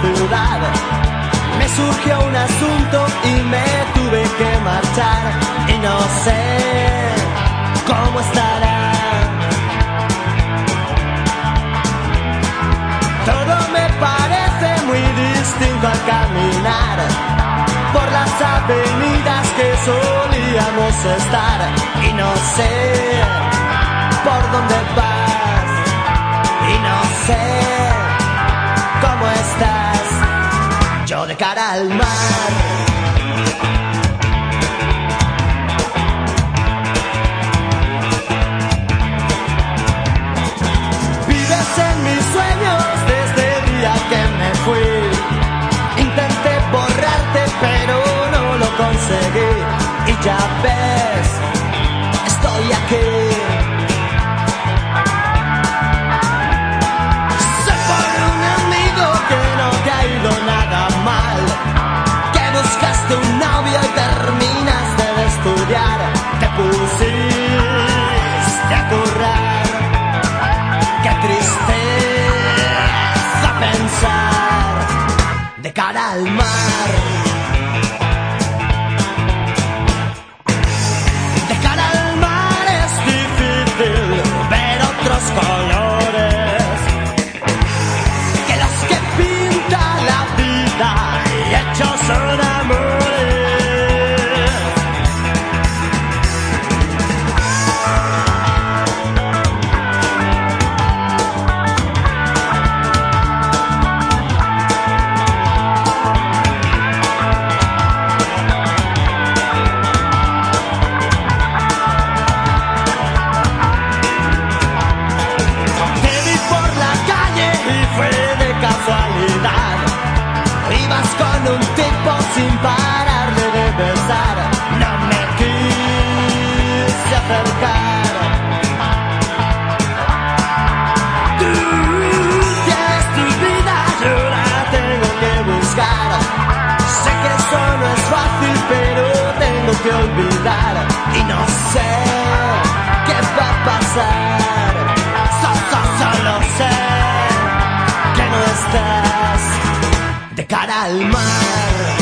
ciudad. Me surgió un asunto y me tuve que marchar y no sé cómo estará. Todo me parece muy distinto al caminar por las avenidas que solíamos estar y no sé por dónde vas y no sé cómo estás de cara al mar. Vives en mis sueños de cara al mar. De cara al mar es difícil ver otros colores que los que pinta la vida de casualidad. Ibas con un tipo sin pararle de besar. No me quise acercar. Tú tienes tu vida, yo tengo que buscar. Sé que eso no es fácil, pero tengo que olvidar. Y no sé qué va a pasar. cara al mar.